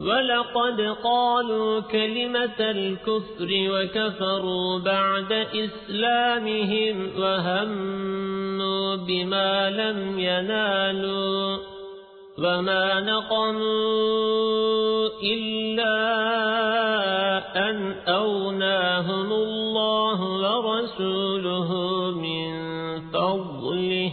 ولقد قالوا كلمة الكفر وكفروا بعد إسلامهم وهموا بما لم ينالوا وما نقموا إلا أن أوناهم الله ورسوله من فضله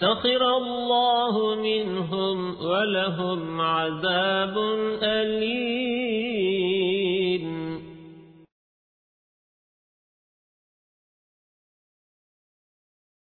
سخر الله منهم ولهم عذاب أليم.